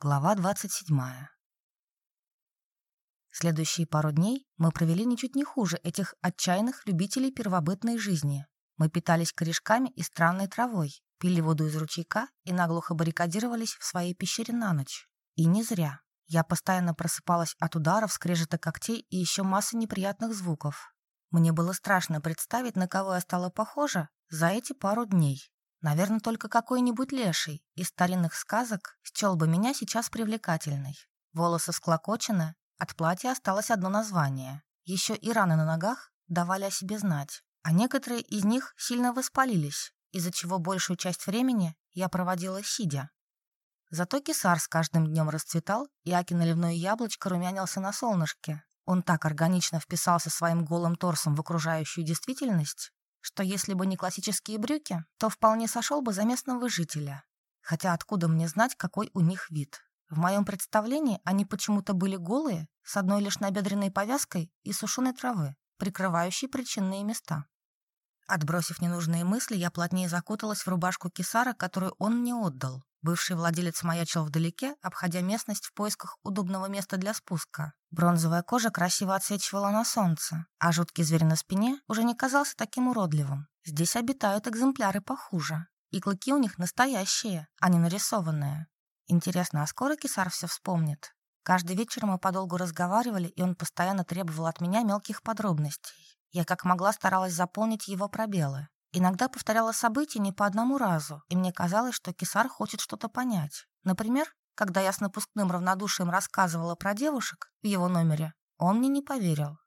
Глава 27. Следующие пару дней мы провели ничуть не хуже этих отчаянных любителей первобытной жизни. Мы питались корешками и странной травой, пили воду из ручейка и наглухо баррикадировались в своей пещере на ночь. И не зря. Я постоянно просыпалась от ударов, скрежета когтей и еще массы неприятных звуков. Мне было страшно представить, на кого я стала похожа за эти пару дней. Наверное, только какой-нибудь леший из старинных сказок счел бы меня сейчас привлекательной. Волосы склокочены, от платья осталось одно название. Еще и раны на ногах давали о себе знать. А некоторые из них сильно воспалились, из-за чего большую часть времени я проводила сидя. Зато кисар с каждым днем расцветал, и Аки наливное яблочко румянился на солнышке. Он так органично вписался своим голым торсом в окружающую действительность, что если бы не классические брюки, то вполне сошел бы за местного жителя. Хотя откуда мне знать, какой у них вид? В моем представлении они почему-то были голые, с одной лишь набедренной повязкой и сушеной травы, прикрывающей причинные места. Отбросив ненужные мысли, я плотнее закуталась в рубашку кисара, которую он мне отдал. Бывший владелец маячил вдалеке, обходя местность в поисках удобного места для спуска. Бронзовая кожа красиво отсвечивала на солнце, а жуткий зверь на спине уже не казался таким уродливым. Здесь обитают экземпляры похуже. И клыки у них настоящие, а не нарисованные. Интересно, а скоро Кисар все вспомнит? Каждый вечер мы подолгу разговаривали, и он постоянно требовал от меня мелких подробностей. Я как могла старалась заполнить его пробелы. Иногда повторяла события не по одному разу, и мне казалось, что Кисар хочет что-то понять. Например, когда я с напускным равнодушием рассказывала про девушек в его номере, он мне не поверил.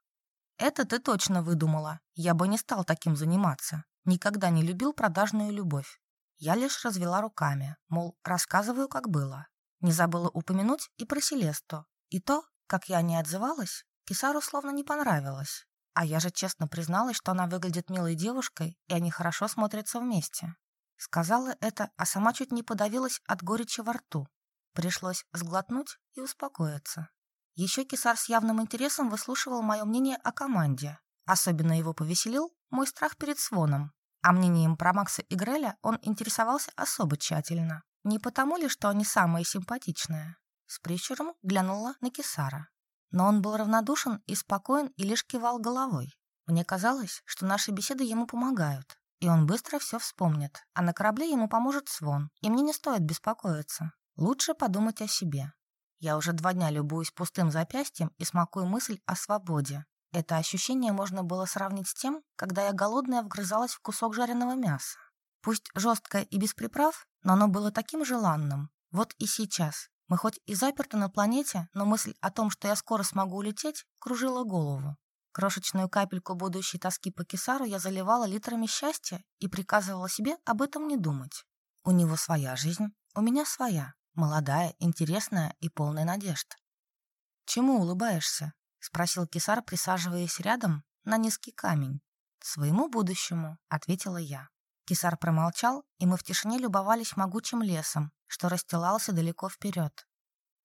«Это ты точно выдумала. Я бы не стал таким заниматься. Никогда не любил продажную любовь. Я лишь развела руками, мол, рассказываю, как было. Не забыла упомянуть и про Селесту. И то, как я не отзывалась, Кисару словно не понравилось. А я же честно призналась, что она выглядит милой девушкой, и они хорошо смотрятся вместе. Сказала это, а сама чуть не подавилась от горечи во рту. Пришлось сглотнуть и успокоиться. Еще Кисар с явным интересом выслушивал мое мнение о команде. Особенно его повеселил мой страх перед Своном. А мнением про Макса и Греля он интересовался особо тщательно. Не потому ли, что они самые симпатичные? С прищуром глянула на Кисара. Но он был равнодушен и спокоен и лишь кивал головой. Мне казалось, что наши беседы ему помогают, и он быстро все вспомнит, а на корабле ему поможет Свон, и мне не стоит беспокоиться. Лучше подумать о себе. Я уже два дня любуюсь пустым запястьем и смакую мысль о свободе. Это ощущение можно было сравнить с тем, когда я голодная вгрызалась в кусок жареного мяса. Пусть жесткое и без приправ, но оно было таким желанным. Вот и сейчас, мы хоть и заперты на планете, но мысль о том, что я скоро смогу улететь, кружила голову. Крошечную капельку будущей тоски по Кисару я заливала литрами счастья и приказывала себе об этом не думать. У него своя жизнь, у меня своя, молодая, интересная и полная надежд. «Чему улыбаешься?» — спросил Кисар, присаживаясь рядом на низкий камень. «Своему будущему», — ответила я. Кисар промолчал, и мы в тишине любовались могучим лесом, что расстилался далеко вперед.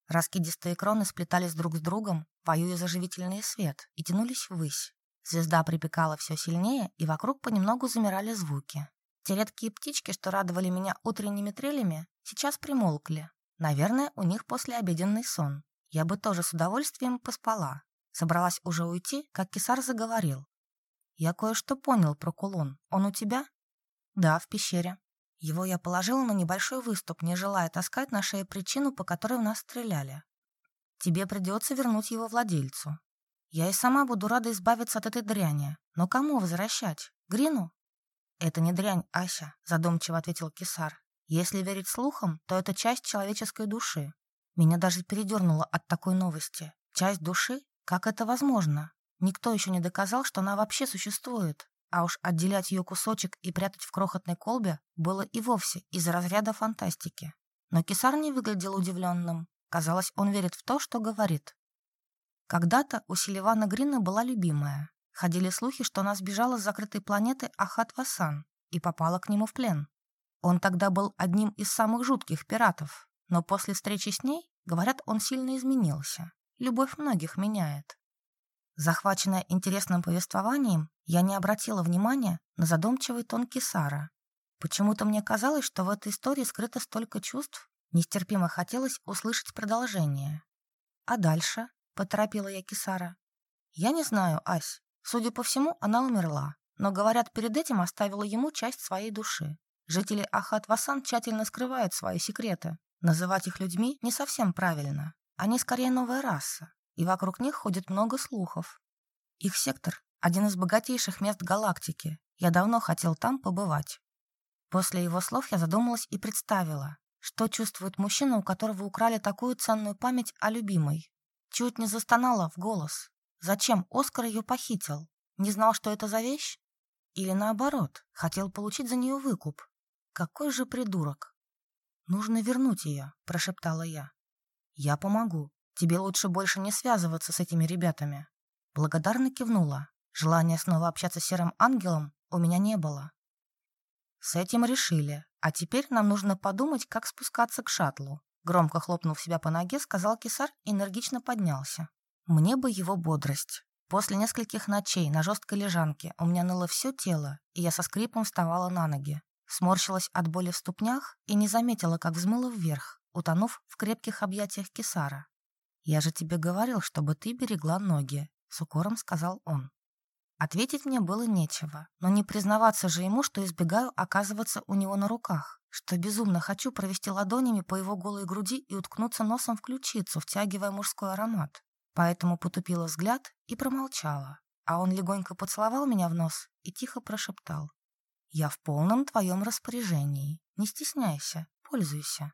Раскидистые кроны сплетались друг с другом, воюя за живительный свет, и тянулись ввысь. Звезда припекала все сильнее, и вокруг понемногу замирали звуки. Те редкие птички, что радовали меня утренними трелями, сейчас примолкли. Наверное, у них послеобеденный сон. Я бы тоже с удовольствием поспала. Собралась уже уйти, как Кисар заговорил. «Я кое-что понял про кулон. Он у тебя?» «Да, в пещере. Его я положила на небольшой выступ, не желая таскать на шее причину, по которой в нас стреляли. Тебе придется вернуть его владельцу. Я и сама буду рада избавиться от этой дряни. Но кому возвращать? Грину? Это не дрянь, Ася, задумчиво ответил Кисар. Если верить слухам, то это часть человеческой души. Меня даже передернуло от такой новости. Часть души? Как это возможно? Никто еще не доказал, что она вообще существует. А уж отделять ее кусочек и прятать в крохотной колбе было и вовсе из разряда фантастики. Но Кисар не выглядел удивленным. Казалось, он верит в то, что говорит. Когда-то у Селивана Грина была любимая. Ходили слухи, что она сбежала с закрытой планеты Ахат-Васан и попала к нему в плен. Он тогда был одним из самых жутких пиратов, но после встречи с ней, говорят, он сильно изменился. Любовь многих меняет. Захваченная интересным повествованием, я не обратила внимания на задумчивый тон Кисара. Почему-то мне казалось, что в этой истории скрыто столько чувств, Нестерпимо хотелось услышать продолжение. «А дальше?» — поторопила я Кисара. «Я не знаю, Ась. Судя по всему, она умерла. Но, говорят, перед этим оставила ему часть своей души. Жители Ахат-Васан тщательно скрывают свои секреты. Называть их людьми не совсем правильно. Они скорее новая раса, и вокруг них ходит много слухов. Их сектор – один из богатейших мест галактики. Я давно хотел там побывать. После его слов я задумалась и представила, что чувствует мужчина, у которого украли такую ценную память о любимой. Чуть не застонала в голос. Зачем Оскар ее похитил? Не знал, что это за вещь? Или наоборот, хотел получить за нее выкуп? Какой же придурок! «Нужно вернуть ее», – прошептала я. «Я помогу. Тебе лучше больше не связываться с этими ребятами». Благодарно кивнула. Желания снова общаться с серым ангелом у меня не было. С этим решили. А теперь нам нужно подумать, как спускаться к шаттлу. Громко хлопнув себя по ноге, сказал кисар и энергично поднялся. Мне бы его бодрость. После нескольких ночей на жесткой лежанке у меня ныло все тело, и я со скрипом вставала на ноги. Сморщилась от боли в ступнях и не заметила, как взмыла вверх, утонув в крепких объятиях кисара. «Я же тебе говорил, чтобы ты берегла ноги», — с укором сказал он. Ответить мне было нечего, но не признаваться же ему, что избегаю оказываться у него на руках, что безумно хочу провести ладонями по его голой груди и уткнуться носом в ключицу, втягивая мужской аромат. Поэтому потупила взгляд и промолчала, а он легонько поцеловал меня в нос и тихо прошептал. «Я в полном твоем распоряжении. Не стесняйся, пользуйся».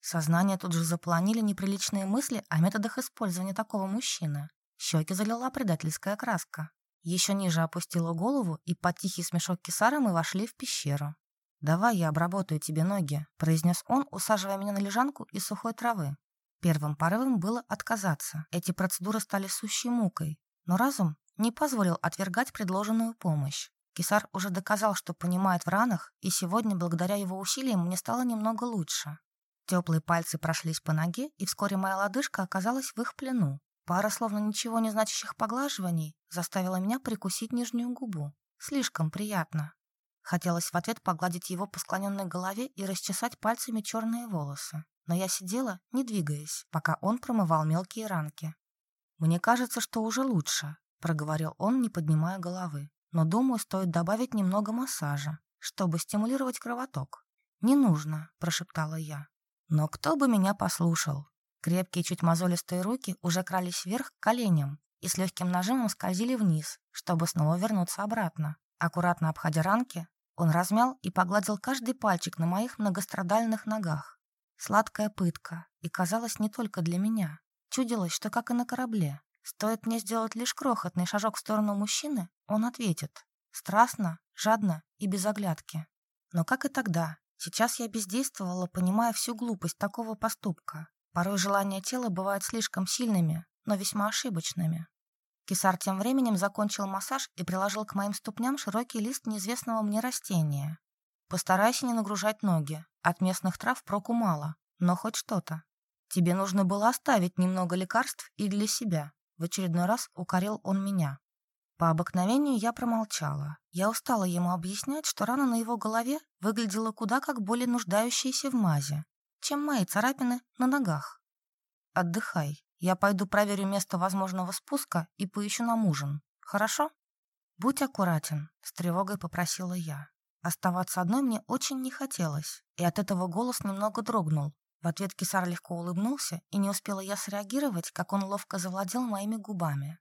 Сознание тут же запланили неприличные мысли о методах использования такого мужчины. Щеки залила предательская краска. Еще ниже опустила голову, и под тихий смешок кисара мы вошли в пещеру. «Давай я обработаю тебе ноги», — произнес он, усаживая меня на лежанку из сухой травы. Первым порывом было отказаться. Эти процедуры стали сущей мукой. Но разум не позволил отвергать предложенную помощь. Кисар уже доказал, что понимает в ранах, и сегодня, благодаря его усилиям, мне стало немного лучше. Теплые пальцы прошлись по ноге, и вскоре моя лодыжка оказалась в их плену. Пара словно ничего не значащих поглаживаний заставила меня прикусить нижнюю губу. Слишком приятно. Хотелось в ответ погладить его по склоненной голове и расчесать пальцами черные волосы. Но я сидела, не двигаясь, пока он промывал мелкие ранки. «Мне кажется, что уже лучше», — проговорил он, не поднимая головы. «Но, думаю, стоит добавить немного массажа, чтобы стимулировать кровоток». «Не нужно», — прошептала я. «Но кто бы меня послушал? Крепкие, чуть мозолистые руки уже крались вверх к коленям и с легким нажимом скользили вниз, чтобы снова вернуться обратно. Аккуратно обходя ранки, он размял и погладил каждый пальчик на моих многострадальных ногах. Сладкая пытка, и казалось не только для меня. Чудилось, что как и на корабле. Стоит мне сделать лишь крохотный шажок в сторону мужчины, он ответит. Страстно, жадно и без оглядки. Но как и тогда, сейчас я бездействовала, понимая всю глупость такого поступка. Порой желания тела бывают слишком сильными, но весьма ошибочными. Кисар тем временем закончил массаж и приложил к моим ступням широкий лист неизвестного мне растения. Постарайся не нагружать ноги. От местных трав проку мало, но хоть что-то. Тебе нужно было оставить немного лекарств и для себя. В очередной раз укорил он меня. По обыкновению я промолчала. Я устала ему объяснять, что рана на его голове выглядела куда как более нуждающаяся в мазе, чем мои царапины на ногах. Отдыхай. Я пойду проверю место возможного спуска и поищу нам ужин. Хорошо? Будь аккуратен, с тревогой попросила я. Оставаться одной мне очень не хотелось, и от этого голос немного дрогнул. В ответ Кисар легко улыбнулся, и не успела я среагировать, как он ловко завладел моими губами.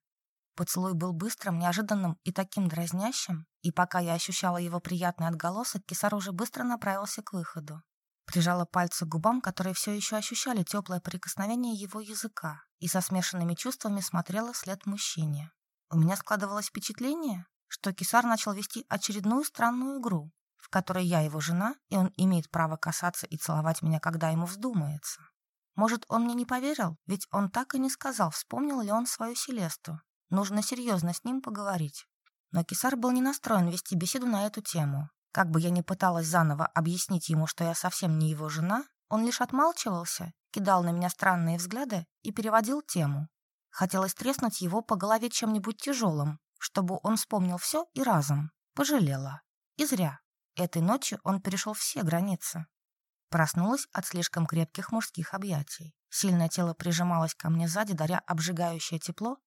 Поцелуй был быстрым, неожиданным и таким дразнящим, и пока я ощущала его приятный отголосок, Кисар уже быстро направился к выходу. Прижала пальцы к губам, которые все еще ощущали теплое прикосновение его языка, и со смешанными чувствами смотрела вслед мужчине. У меня складывалось впечатление, что Кисар начал вести очередную странную игру, в которой я его жена, и он имеет право касаться и целовать меня, когда ему вздумается. Может, он мне не поверил, ведь он так и не сказал, вспомнил ли он свою Селесту. Нужно серьезно с ним поговорить. Но Кисар был не настроен вести беседу на эту тему, как бы я ни пыталась заново объяснить ему, что я совсем не его жена, он лишь отмалчивался, кидал на меня странные взгляды и переводил тему. Хотелось треснуть его по голове чем-нибудь тяжелым, чтобы он вспомнил все и разом. Пожалела. И зря. Этой ночью он перешел все границы. Проснулась от слишком крепких мужских объятий. Сильное тело прижималось ко мне сзади, даря обжигающее тепло,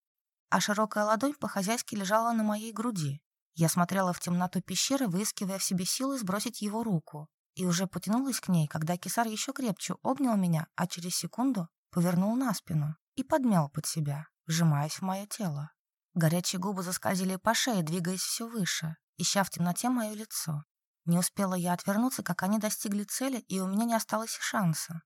а широкая ладонь по-хозяйски лежала на моей груди. Я смотрела в темноту пещеры, выискивая в себе силы сбросить его руку, и уже потянулась к ней, когда кисар еще крепче обнял меня, а через секунду повернул на спину и подмял под себя, вжимаясь в мое тело. Горячие губы заскользили по шее, двигаясь все выше, ища в темноте мое лицо. Не успела я отвернуться, как они достигли цели, и у меня не осталось шанса.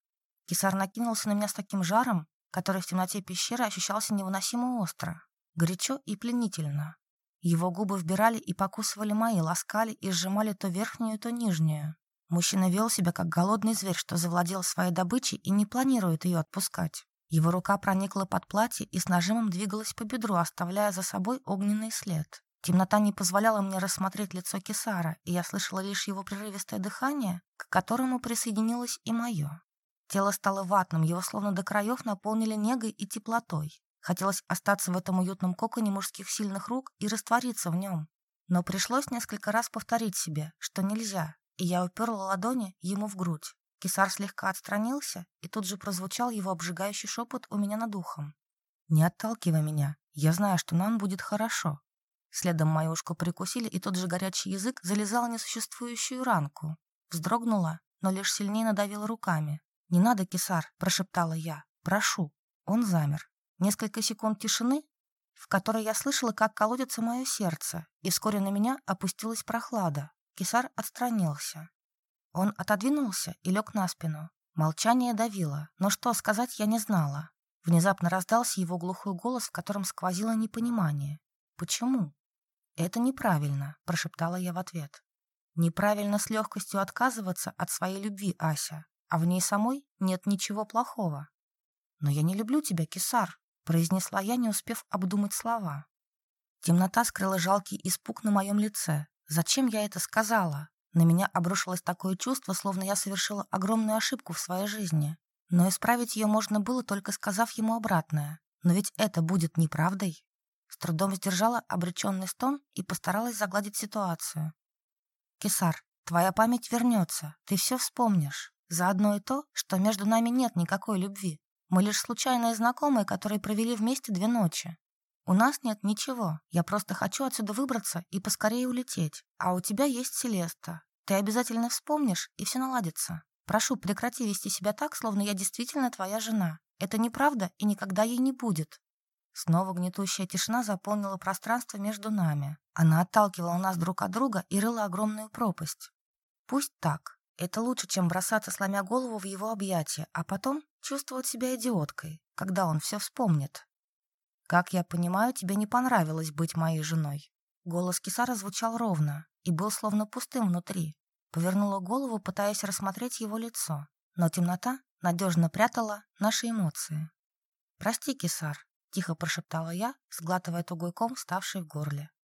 Кисар накинулся на меня с таким жаром, который в темноте пещеры ощущался невыносимо остро, горячо и пленительно. Его губы вбирали и покусывали мои, ласкали и сжимали то верхнюю, то нижнюю. Мужчина вел себя как голодный зверь, что завладел своей добычей и не планирует ее отпускать. Его рука проникла под платье и с нажимом двигалась по бедру, оставляя за собой огненный след. Темнота не позволяла мне рассмотреть лицо Кисара, и я слышала лишь его прерывистое дыхание, к которому присоединилось и мое. Тело стало ватным, его словно до краев наполнили негой и теплотой. Хотелось остаться в этом уютном коконе мужских сильных рук и раствориться в нем. Но пришлось несколько раз повторить себе, что нельзя, и я уперла ладони ему в грудь. Кисар слегка отстранился, и тут же прозвучал его обжигающий шепот у меня над ухом. «Не отталкивай меня. Я знаю, что нам будет хорошо». Следом мою ушку прикусили, и тот же горячий язык залезал несуществующую ранку. Вздрогнула, но лишь сильнее надавила руками. «Не надо, Кисар», — прошептала я. «Прошу». Он замер. Несколько секунд тишины, в которой я слышала, как колодится мое сердце, и вскоре на меня опустилась прохлада. Кисар отстранился. Он отодвинулся и лег на спину. Молчание давило, но что сказать я не знала. Внезапно раздался его глухой голос, в котором сквозило непонимание. «Почему?» «Это неправильно», — прошептала я в ответ. «Неправильно с легкостью отказываться от своей любви, Ася, а в ней самой нет ничего плохого». «Но я не люблю тебя, Кисар», — произнесла я, не успев обдумать слова. Темнота скрыла жалкий испуг на моем лице. Зачем я это сказала? На меня обрушилось такое чувство, словно я совершила огромную ошибку в своей жизни. Но исправить ее можно было, только сказав ему обратное. Но ведь это будет неправдой. С трудом сдержала обреченный стон и постаралась загладить ситуацию. «Кесар, твоя память вернется, ты все вспомнишь. Заодно и то, что между нами нет никакой любви. Мы лишь случайные знакомые, которые провели вместе две ночи. У нас нет ничего. Я просто хочу отсюда выбраться и поскорее улететь. А у тебя есть Селеста. Ты обязательно вспомнишь, и все наладится. Прошу, прекрати вести себя так, словно я действительно твоя жена. Это неправда и никогда ей не будет. Снова гнетущая тишина заполнила пространство между нами. Она отталкивала нас друг от друга и рыла огромную пропасть. Пусть так. Это лучше, чем бросаться, сломя голову в его объятия, а потом чувствовать себя идиоткой, когда он все вспомнит. «Как я понимаю, тебе не понравилось быть моей женой». Голос Кисара звучал ровно, и был словно пустым внутри. Повернула голову, пытаясь рассмотреть его лицо, но темнота надежно прятала наши эмоции. «Прости, Кисар», — тихо прошептала я, сглатывая тугой ком, ставший в горле.